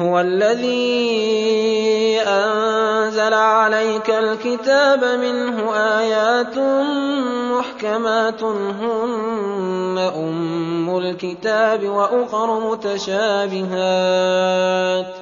هُوَ الَّذِي أَنزَلَ عَلَيْكَ الْكِتَابَ مِنْهُ آيَاتٌ مُّحْكَمَاتٌ هُنَّ أُمُّ الْكِتَابِ وَأُخَرُ مُتَشَابِهَاتٌ ۖ.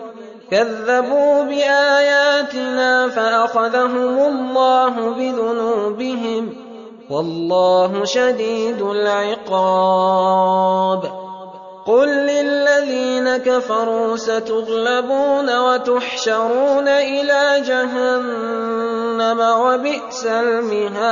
كَذَّبُوا بِآيَاتِنَا فَأَخَذَهُمُ اللَّهُ بِذُنُوبِهِمْ ۗ وَاللَّهُ شَدِيدُ الْعِقَابِ. قُل لِّلَّذِينَ كَفَرُوا سَتُغْلَبُونَ وَتُحْشَرُونَ إِلَىٰ جَهَنَّمَ ۖ وَبِئْسَ الْمِهَادُ.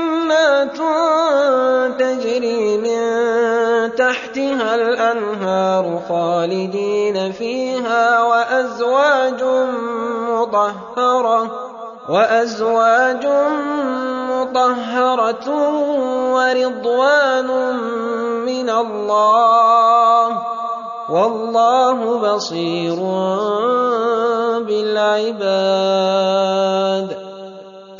تَجْرِي مِن تَحْتِهَا الْأَنْهَارُ خَالِدِينَ فِيهَا وَأَزْوَاجٌ مُّطَهَّرَةٌ وَأَزْوَاجٌ مُّطَهَّرَةٌ وَرِضْوَانٌ مِّنَ اللَّهِ ۗ وَاللَّهُ بَصِيرٌ بِالْعِبَادِ.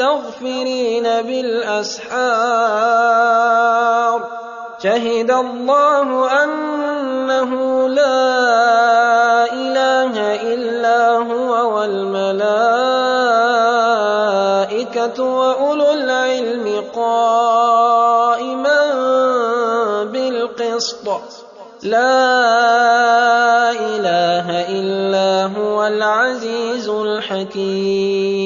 وَالْمُسْتَغْفِرِينَ بِالْأَسْحَارِ. شَهِدَ اللَّهُ أَنَّهُ لَا إِلَٰهَ إِلَّا هُوَ وَالْمَلَائِكَةُ وَأُولُو الْعِلْمِ قَائِمًا بِالْقِسْطِ ۚ. لَا إِلَٰهَ إِلَّا هُوَ الْعَزِيزُ الْحَكِيمُ.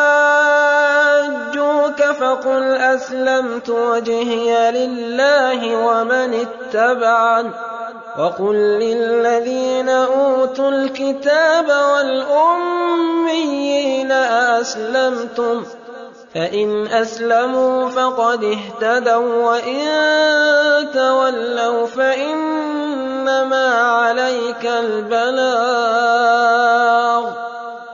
فَقُلْ أَسْلَمْتُ وَجْهِيَ لِلَّهِ وَمَنِ اتَّبَعَنِ ۗ وَقُل لِّلَّذِينَ أُوتُوا الْكِتَابَ وَالْأُمِّيِّينَ أَأَسْلَمْتُمْ ۚ فَإِنْ أَسْلَمُوا فَقَدِ اهْتَدَوا ۖ وَّإِن تَوَلَّوْا فَإِنَّمَا عَلَيْكَ الْبَلَاغُ ۗ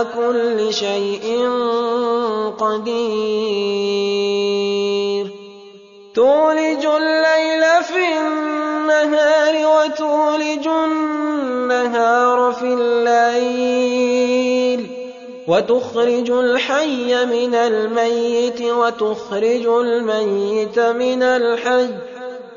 على كل شيء قدير. تولج الليل في النهار وتولج النهار في الليل. وتخرج الحي من الميت وتخرج الميت من الحي.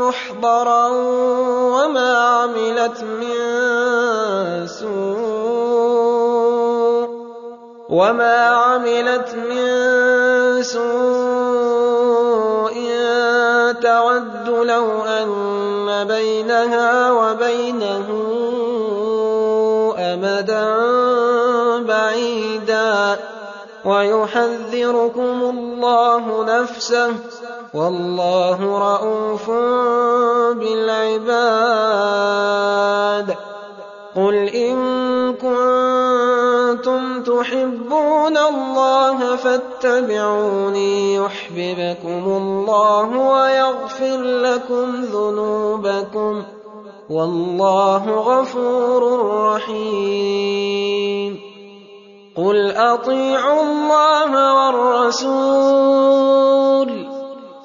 محضرا وما عملت من سوء وما عملت من سوء تود لو أن بينها وبينه أمدا بعيدا ويحذركم الله نفسه والله رءوف بالعباد. قل إن كنتم تحبون الله فاتبعوني يحببكم الله ويغفر لكم ذنوبكم. والله غفور رحيم. قل أطيعوا الله والرسول.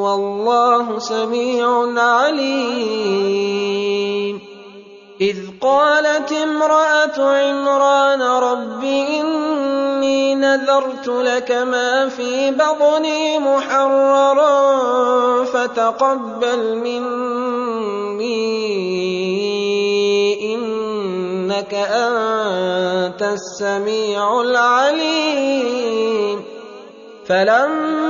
والله سميع عليم. إذ قالت امرأة عمران رب إني نذرت لك ما في بطني محررا فتقبل مني إنك أنت السميع العليم. فلما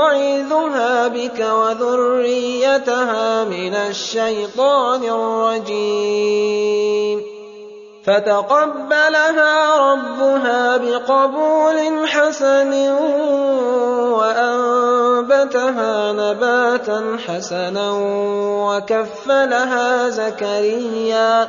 أعيذها بك وذريتها من الشيطان الرجيم. فتقبلها ربها بقبول حسن وأنبتها نباتا حسنا وكفلها زكريا.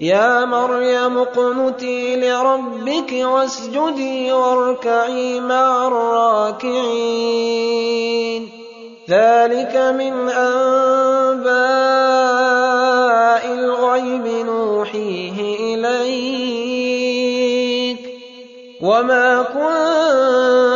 يا مريم اقنتي لربك واسجدي واركعي مع الراكعين. ذلك من أنباء الغيب نوحيه إليك. وما كنت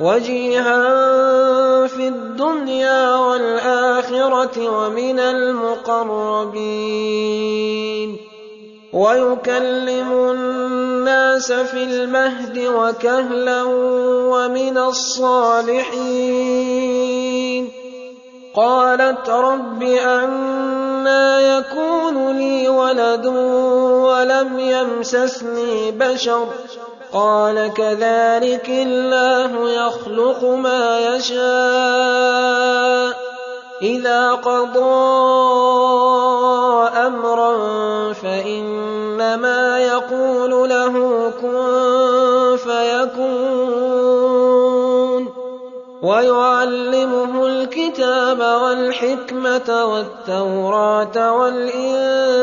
وجيها في الدنيا والآخرة ومن المقربين. ويكلم الناس في المهد وكهلا ومن الصالحين. قالت رب أنا يكون لي ولد ولم يمسسني بشر. قال كذلك الله يخلق ما يشاء. إذا قضى أمرا فإنما يقول له كن فيكون. ويعلمه الكتاب والحكمة والتوراة والإنجيل.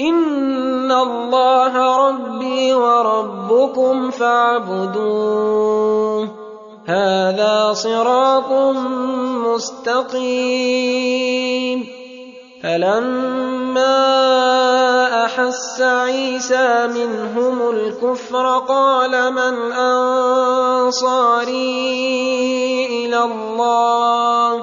إن الله ربي وربكم فاعبدوه. هَٰذَا صِرَاطٌ مُّسْتَقِيمٌ. فَلَمَّا أَحَسَّ عِيسَىٰ مِنْهُمُ الْكُفْرَ قَالَ مَنْ أَنصَارِي إِلَى اللَّهِ ۖ؟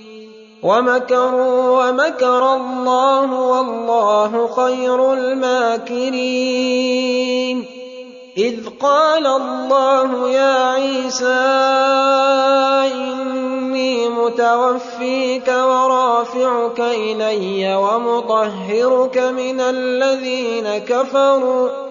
وَمَكَرُوا وَمَكَرَ اللَّهُ وَاللَّهُ خَيْرُ الْمَاكِرِينَ. إِذْ قَالَ اللَّهُ يَا عِيسَىٰ إِنِّي مُتَوَفِّيكَ وَرَافِعُكَ إِلَيَّ وَمُطَهِّرُكَ مِنَ الَّذِينَ كَفَرُوا.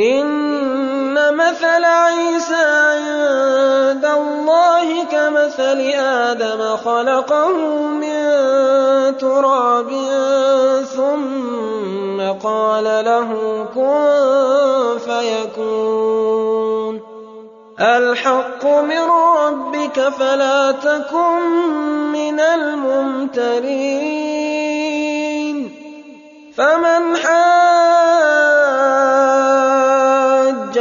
إِنَّ مَثَلَ عِيسَىٰ عِندَ اللَّهِ كَمَثَلِ آدَمَ خَلَقَهُ مِن تُرَابٍ ثُمَّ قَالَ لَهُ كُن فَيَكُونُ. الْحَقُّ مِن رَّبِّكَ فَلَا تَكُن مِّنَ الْمُمْتَرِينَ. فَمَنْ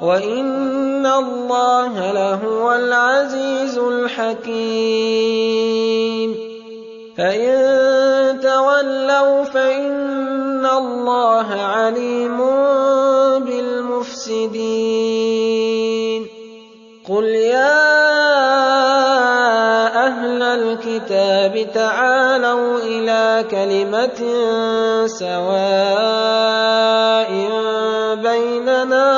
وَإِنَّ اللَّهَ لَهُوَ الْعَزِيزُ الْحَكِيمُ فَإِن تَوَلَّوْا فَإِنَّ اللَّهَ عَلِيمٌ بِالْمُفْسِدِينَ قُلْ يَا أَهْلَ الْكِتَابِ تَعَالَوْا إِلَىٰ كَلِمَةٍ سَوَاءٍ بَيْنَنَا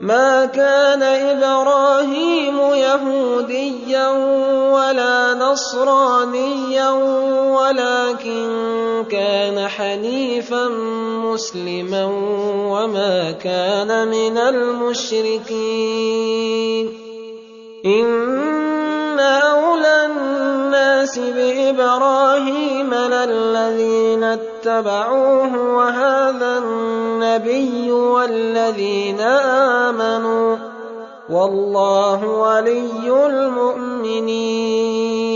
ما كان إبراهيم يهوديا ولا نصرانيا ولكن كان حنيفا مسلما وما كان من المشركين. ان اولى الناس بابراهيم للذين اتبعوه وهذا النبي والذين امنوا والله ولي المؤمنين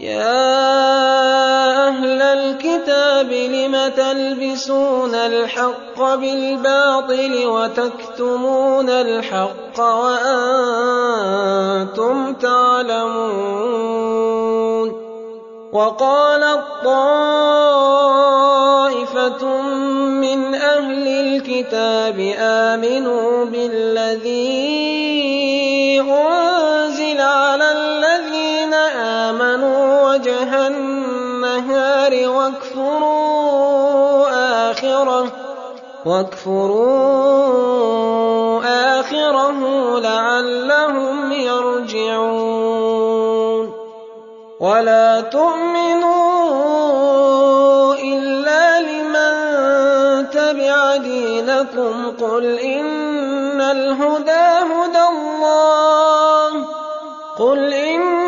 يا أهل الكتاب لم تلبسون الحق بالباطل وتكتمون الحق وأنتم تعلمون وقالت طائفة من أهل الكتاب آمنوا بالذي واكفروا آخره واكفروا آخره لعلهم يرجعون. ولا تؤمنوا إلا لمن تبع دينكم قل إن الهدى هدى الله قل إن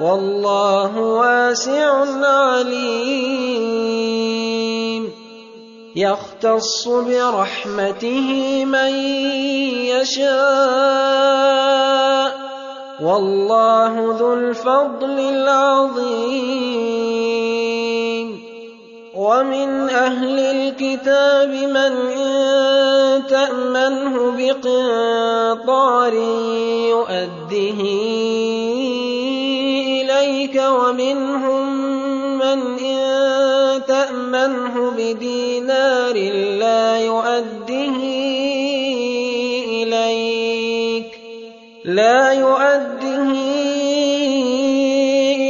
والله واسع عليم. يختص برحمته من يشاء. والله ذو الفضل العظيم. ومن أهل الكتاب من إن تأمنه بقنطار يؤده إليك ومنهم من إن تأمنه بدينار لا يؤده إليك لا يؤده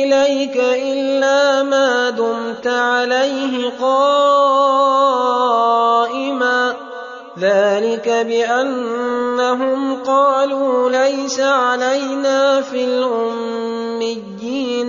إليك إلا ما دمت عليه قائما. ذلك بأنهم قالوا ليس علينا في الأميين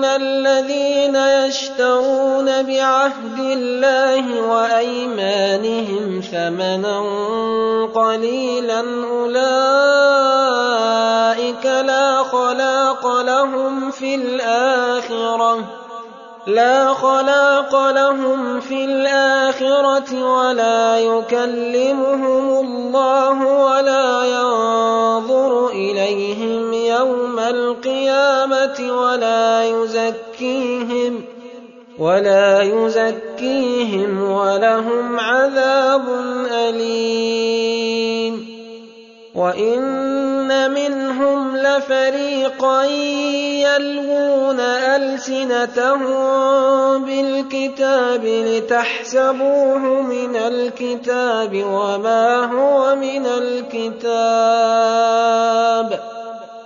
إن الذين يشترون بعهد الله وأيمانهم ثمنا قليلا أولئك لا خلاق لهم في الآخرة لَا خَلَاقَ لَهُمْ فِي الْآخِرَةِ وَلَا يُكَلِّمُهُمُ اللَّهُ وَلَا يَنظُرُ إِلَيْهِمْ يَوْمَ الْقِيَامَةِ وَلَا يُزَكِّيهِمْ ولا يزكيهم ولهم عذاب أليم. وإن منهم لفريقا يلوون ألسنتهم بالكتاب لتحسبوه من الكتاب وما هو من الكتاب.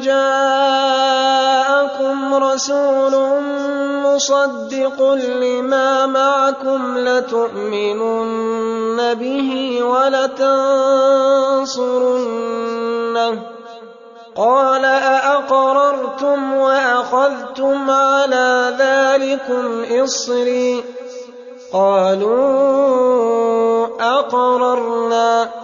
جَاءَكُمْ رَسُولٌ مُّصَدِّقٌ لِّمَا مَعَكُمْ لَتُؤْمِنُنَّ بِهِ وَلَتَنصُرُنَّهُ. قَالَ أَأَقْرَرْتُمْ وَأَخَذْتُمْ عَلَىٰ ذَٰلِكُمْ إِصْرِي؟ قَالُوا أَقْرَرْنَا.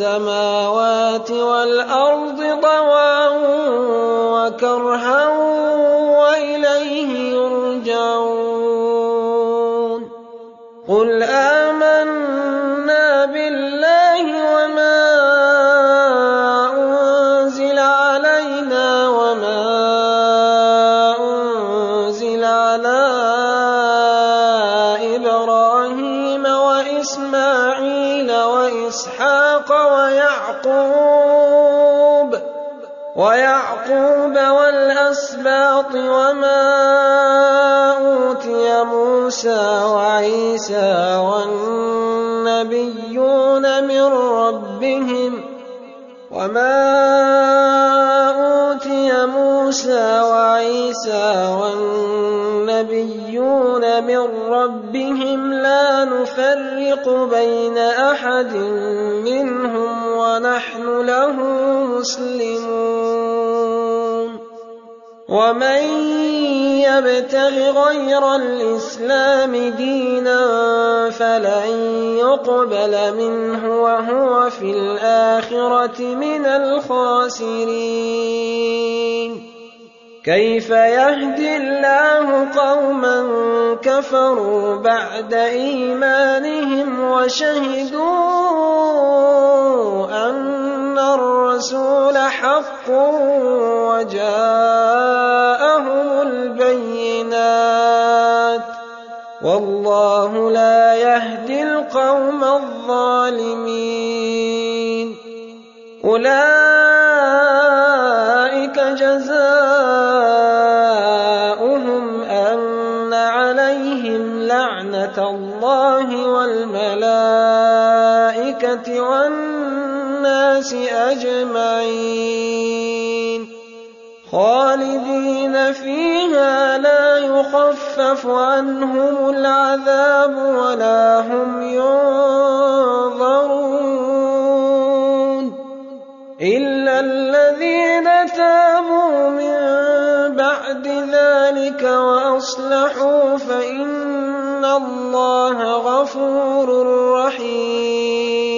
السماوات والأرض طوعا والأسباط وما أوتي موسى وعيسى والنبيون من ربهم وما أوتي موسى وعيسى والنبيون من ربهم لا نفرق بين أحد منهم ونحن له مسلمون ومن يبتغ غير الإسلام دينا فلن يقبل منه وهو في الآخرة من الخاسرين. كيف يهدي الله قوما كفروا بعد إيمانهم وشهدوا أن الرسول حق وجاءهم البينات. والله لا يهدي القوم الظالمين. أُولَٰئِكَ جَزَاؤُهُمْ أَنَّ عَلَيْهِمْ لَعْنَةَ اللَّهِ وَالْمَلَائِكَةِ وَالنَّاسِ أَجْمَعِينَ. خَالِدِينَ فِيهَا لَا يُخَفَّفُ عَنْهُمُ الْعَذَابُ وَلَا هُمْ يُنظَرُونَ. إِلَّا الَّذِينَ تَابُوا مِن بَعْدِ ذَٰلِكَ وَأَصْلَحُوا فَإِنَّ اللَّهَ غَفُورٌ رَّحِيمٌ.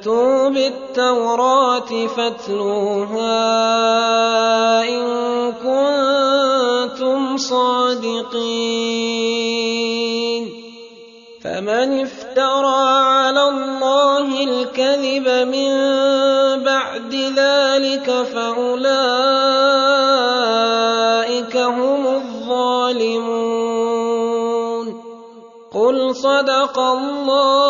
فَأْتُوا بِالتَّوْرَاةِ فَاتْلُوهَا إِن كُنتُمْ صَادِقِينَ. فَمَنِ افْتَرَىٰ عَلَى اللَّهِ الْكَذِبَ مِن بَعْدِ ذَٰلِكَ فَأُولَٰئِكَ هُمُ الظَّالِمُونَ. قُلْ صَدَقَ اللَّهُ ۗ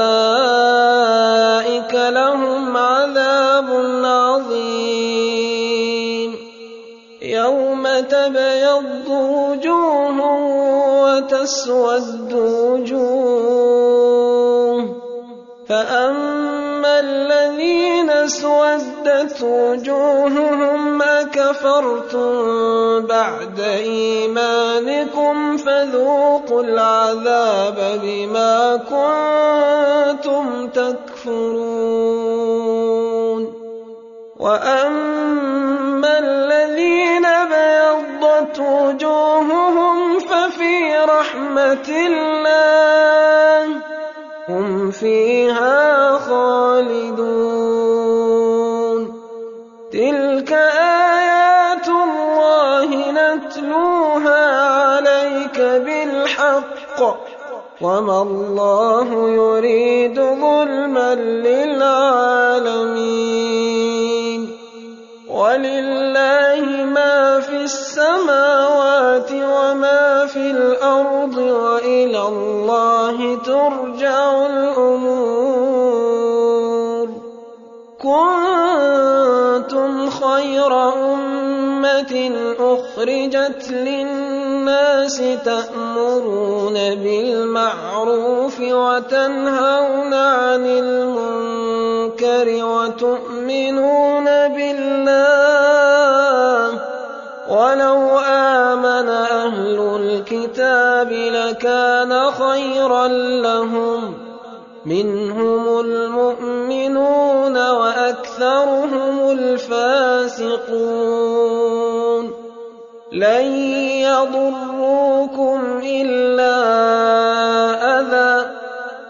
وَتَسْوَدُّ وُجُوهٌ ۚ. فَأَمَّا الَّذِينَ اسْوَدَّتْ وُجُوهُهُمْ أَكَفَرْتُم بَعْدَ إِيمَانِكُمْ فَذُوقُوا الْعَذَابَ بِمَا كُنتُمْ تَكْفُرُونَ. وَأَمَّا الَّذِينَ ابْيَضَّتْ وُجُوهُهُمْ رَحْمَةِ اللَّهِ ۚ. هُمْ فِيهَا خَالِدُونَ. تِلْكَ آيَاتُ اللَّهِ نَتْلُوهَا عَلَيْكَ بِالْحَقِّ ۚ. وَمَا اللَّهُ يُرِيدُ ظُلْمًا لِّلْعَالَمِينَ. وَلِلَّهِ مَا فِي السَّمَاوَاتِ وَمَا فِي الْأَرْضِ وَإِلَى اللَّهِ تُرْجَعُ الْأُمُورُ. كُنتُمْ خَيْرَ أُمَّةٍ أُخْرِجَتْ لِلنَّاسِ تَأْمُرُونَ بِالْمَعْرُوفِ وَتَنْهَوْنَ عَنِ الْمُنكَرِ. وَتُؤْمِنُونَ بِاللَّهِ ۚ. وَلَوْ آمَنَ أَهْلُ الْكِتَابِ لَكَانَ خَيْرًا لَّهُم ۚ. مِّنْهُمُ الْمُؤْمِنُونَ وَأَكْثَرُهُمُ الْفَاسِقُونَ. لَن يَضُرُّوكُمْ إِلَّا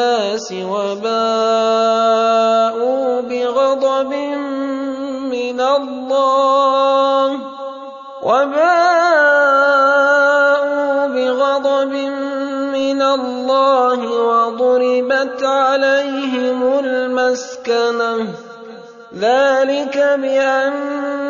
النَّاسِ وَبَاءُوا بِغَضَبٍ مِّنَ اللَّهِ وَبَاءُوا بِغَضَبٍ مِّنَ اللَّهِ وَضُرِبَتْ عَلَيْهِمُ الْمَسْكَنَةُ. ذَلِكَ بِأَنَّ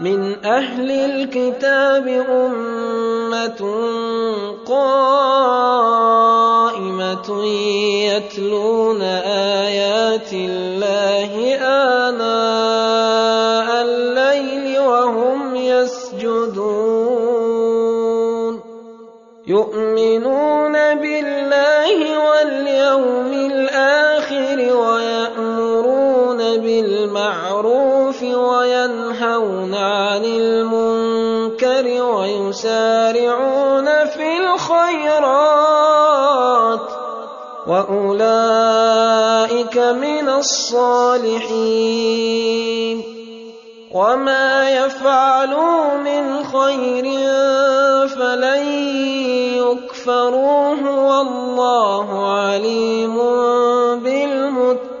من أهل الكتاب أمة قائمة يتلون آيات الله آناء الليل وهم يسجدون. يؤمنون بالله واليوم الآخر ويأمرون بالمعروف وينهون عن المنكر ويسارعون في الخيرات وأولئك من الصالحين وما يفعلوا من خير فلن يكفروه والله عليم بالمتقين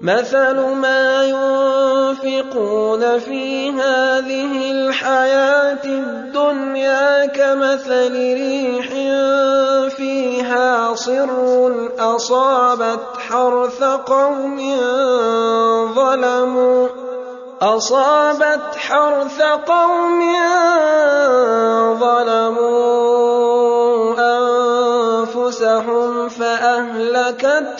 مثل ما ينفقون في هذه الحياة الدنيا كمثل ريح فيها صر اصابت حرث قوم ظلموا أصابت حرث قوم ظلموا أنفسهم فأهلكته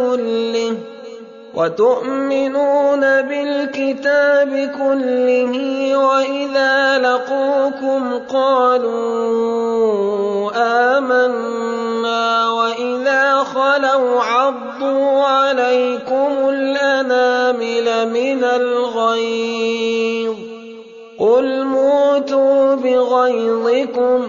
كله وتؤمنون بالكتاب كله وإذا لقوكم قالوا آمنا وإذا خلوا عضوا عليكم الأنامل من الغيظ قل موتوا بغيظكم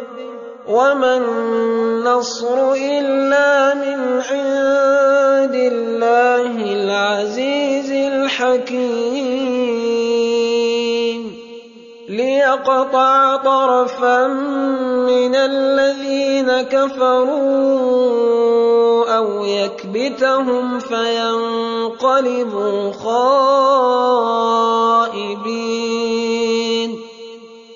وَمَا النَّصْرُ إِلَّا مِنْ عِندِ اللَّهِ الْعَزِيزِ الْحَكِيمِ لِيَقْطَعَ طَرَفًا مِّنَ الَّذِينَ كَفَرُوا أَوْ يَكْبِتَهُمْ فَيَنقَلِبُوا خَائِبِينَ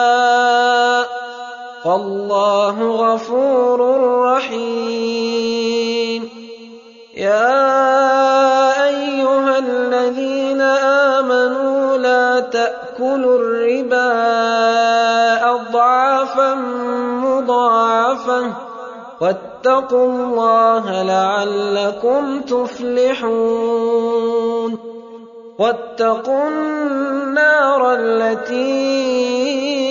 ۚ. وَاللَّهُ غَفُورٌ رَّحِيمٌ. يَا أَيُّهَا الَّذِينَ آمَنُوا لَا تَأْكُلُوا الرِّبَا أَضْعَافًا مُّضَاعَفَةً ۖ وَاتَّقُوا اللَّهَ لَعَلَّكُمْ تُفْلِحُونَ. وَاتَّقُوا النَّارَ الَّتِي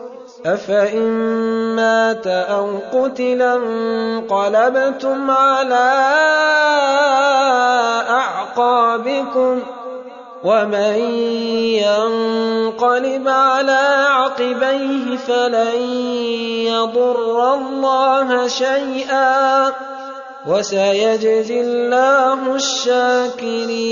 أَفَإِن مَّاتَ أَوْ قُتِلَ انقَلَبْتُمْ عَلَىٰ أَعْقَابِكُمْ ۚ وَمَن يَنقَلِبْ عَلَىٰ عَقِبَيْهِ فَلَن يَضُرَّ اللَّهَ شَيْئًا ۗ وَسَيَجْزِي اللَّهُ الشَّاكِرِينَ.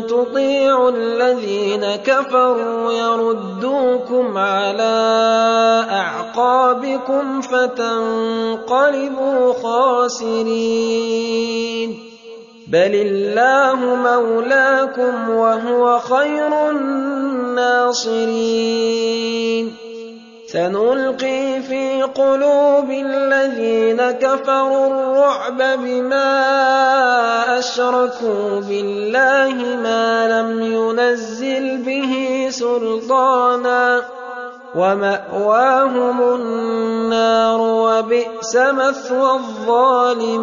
تُطِيعُوا الَّذِينَ كَفَرُوا يَرُدُّوكُمْ عَلَىٰ أَعْقَابِكُمْ فَتَنقَلِبُوا خَاسِرِينَ. بَلِ اللَّهُ مَوْلَاكُمْ وَهُوَ خَيْرُ النَّاصِرِينَ. سَنُلْقِي فِي قُلُوبِ الَّذِينَ كَفَرُوا الرُّعْبَ بِمَا أَشْرَكُوا بِاللَّهِ مَا لَمْ يُنَزِّلْ بِهِ سُلْطَانًا وَمَأْوَاهُمُ النَّارُ ۖ وَبِئْسَ مَثْوَى الظَّالِمِينَ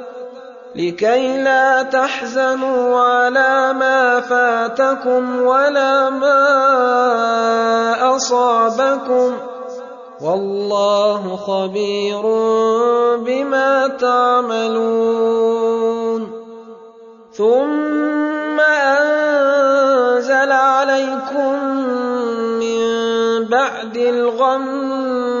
لكي لا تحزنوا على ما فاتكم ولا ما أصابكم. والله خبير بما تعملون. ثم أنزل عليكم من بعد الغم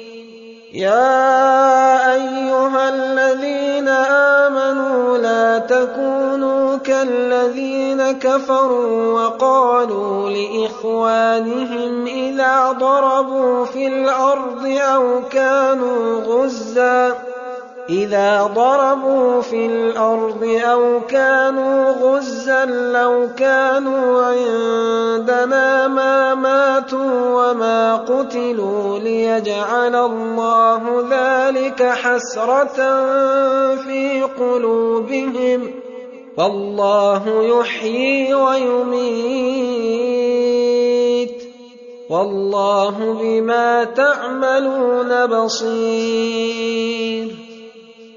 يَا أَيُّهَا الَّذِينَ آمَنُوا لَا تَكُونُوا كَالَّذِينَ كَفَرُوا وَقَالُوا لِإِخْوَانِهِمْ إِذَا ضَرَبُوا فِي الْأَرْضِ أَوْ كَانُوا غُزًّى إِذَا ضَرَبُوا فِي الْأَرْضِ أَوْ كَانُوا غُزًّى لَّوْ كَانُوا عِندَنَا مَا مَاتُوا وَمَا قُتِلُوا لِيَجْعَلَ اللَّهُ ذَٰلِكَ حَسْرَةً فِي قُلُوبِهِمْ ۗ وَاللَّهُ يُحْيِي وَيُمِيتُ ۗ وَاللَّهُ بِمَا تَعْمَلُونَ بَصِيرٌ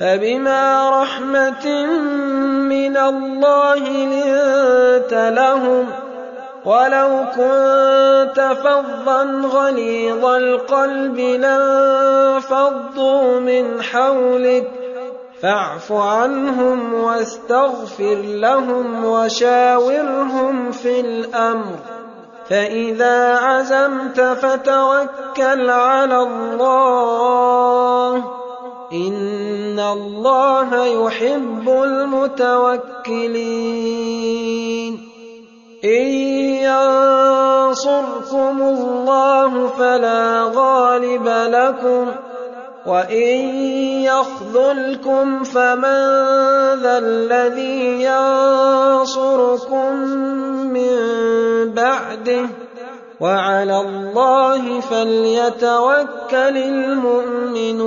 فَبِمَا رَحْمَةٍ مِّنَ اللَّهِ لِنتَ لَهُمْ وَلَوْ كُنتَ فَظًّا غَلِيظَ الْقَلْبِ لَانفَضُّوا مِنْ حَوْلِكَ فاعف عنهم واستغفر لهم وشاورهم في الأمر فإذا عزمت فتوكل على الله ان الله يحب المتوكلين ان ينصركم الله فلا غالب لكم وَإِن يَخْذُلْكُمْ فَمَن ذَا الَّذِي يَنصُرُكُم مِّن بَعْدِهِ ۗ وَعَلَى اللَّهِ فَلْيَتَوَكَّلِ الْمُؤْمِنُونَ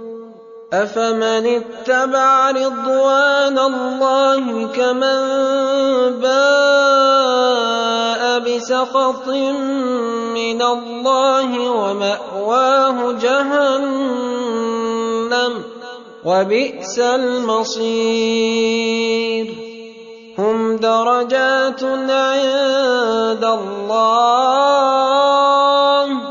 أَفَمَنِ اتَّبَعَ رِضْوَانَ اللَّهِ كَمَن بَاءَ بِسَخَطٍ مِّنَ اللَّهِ وَمَأْوَاهُ جَهَنَّمُ ۚ وَبِئْسَ الْمَصِيرُ هُمْ دَرَجَاتٌ عِندَ اللَّهِ ۗ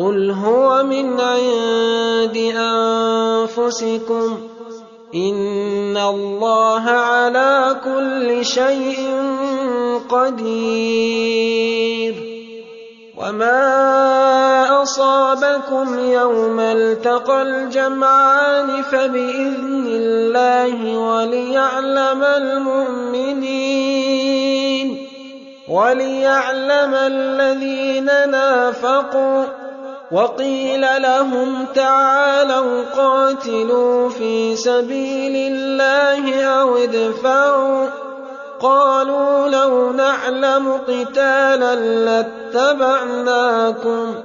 قُلْ هُوَ مِنْ عِندِ أَنفُسِكُمْ ۗ إِنَّ اللَّهَ عَلَىٰ كُلِّ شَيْءٍ قَدِيرٌ. وَمَا أَصَابَكُمْ يَوْمَ الْتَقَى الْجَمْعَانِ فَبِإِذْنِ اللَّهِ وَلِيَعْلَمَ الْمُؤْمِنِينَ وَلِيَعْلَمَ الَّذِينَ نَافَقُوا وَقِيلَ لَهُمْ تَعَالَوْا قَاتِلُوا فِي سَبِيلِ اللَّهِ أَوِ ادْفَعُوا ۖ. قَالُوا لَوْ نَعْلَمُ قِتَالًا لَّاتَّبَعْنَاكُمْ ۗ.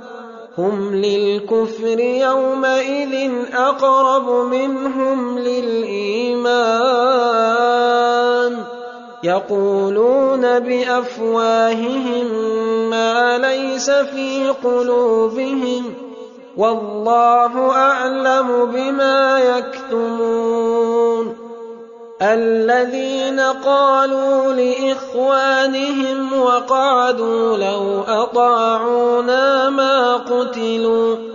هُمْ لِلْكُفْرِ يَوْمَئِذٍ أَقْرَبُ مِنْهُمْ لِلْإِيمَانِ. يَقُولُونَ بِأَفْوَاهِهِم مَّا لَيْسَ فِي قُلُوبِهِمْ ۗ وَاللَّهُ أَعْلَمُ بِمَا يَكْتُمُونَ الَّذِينَ قَالُوا لِإِخْوَانِهِمْ وَقَعَدُوا لَوْ أَطَاعُونَا مَا قُتِلُوا ۗ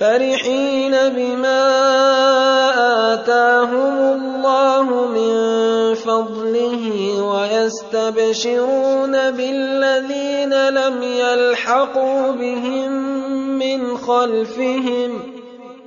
فَرِحِينَ بِمَا آتَاهُمُ اللَّهُ مِن فَضْلِهِ وَيَسْتَبْشِرُونَ بِالَّذِينَ لَمْ يَلْحَقُوا بِهِم مِّنْ خَلْفِهِمْ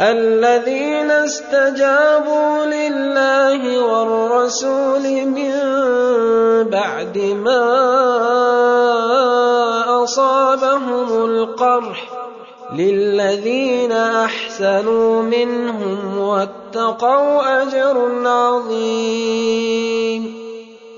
الذين استجابوا لله والرسول من بعد ما أصابهم القرح للذين أحسنوا منهم واتقوا أجر عظيم.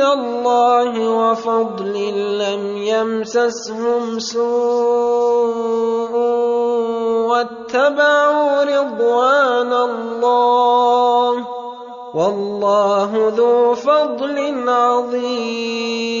من الله وفضل لم يمسسهم سوء واتبعوا رضوان الله والله ذو فضل عظيم.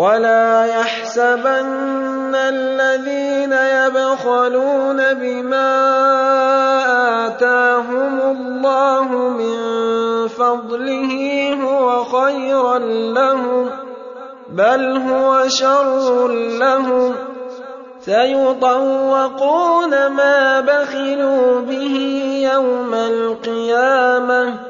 ولا يحسبن الذين يبخلون بما آتاهم الله من فضله هو خيرا لهم بل هو شر لهم سيطوقون ما بخلوا به يوم القيامه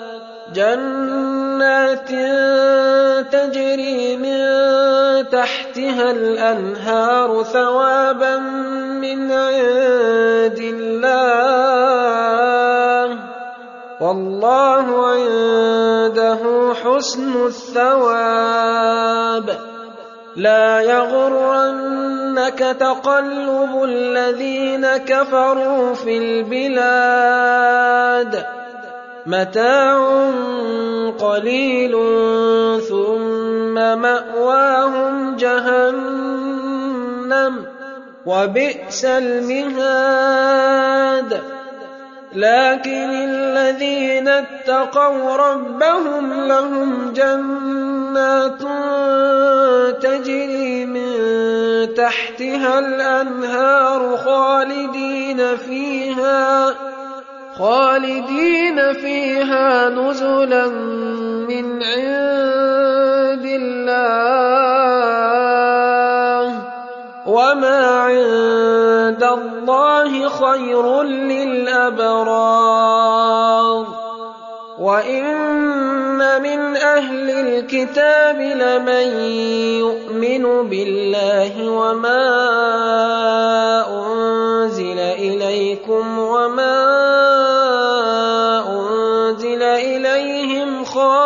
جَنَّاتٍ تَجْرِي مِن تَحْتِهَا الْأَنْهَارُ ثَوَابًا مِّنْ عِندِ اللَّهِ ۗ. وَاللَّهُ عِندَهُ حُسْنُ الثَّوَابِ. لَا يَغُرَّنَّكَ تَقَلُّبُ الَّذِينَ كَفَرُوا فِي الْبِلَادِ. مَتَاعٌ قَلِيلٌ ثُمَّ مَأْوَاهُمْ جَهَنَّمُ ۖ وَبِئْسَ الْمِهَادُ. لَٰكِنِ الَّذِينَ اتَّقَوْا رَبَّهُمْ لَهُمْ جَنَّاتٌ تَجْرِي مِن تَحْتِهَا الْأَنْهَارُ خَالِدِينَ فِيهَا. خالدين فيها نزلا من عند الله. وما عند الله خير للأبرار. وإن من أهل الكتاب لمن يؤمن بالله وما أنزل إليكم وما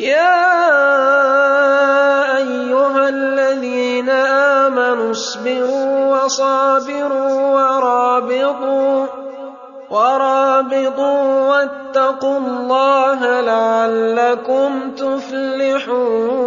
يا أيها الذين آمنوا اصبروا وصابروا ورابطوا ورابطوا واتقوا الله لعلكم تفلحون.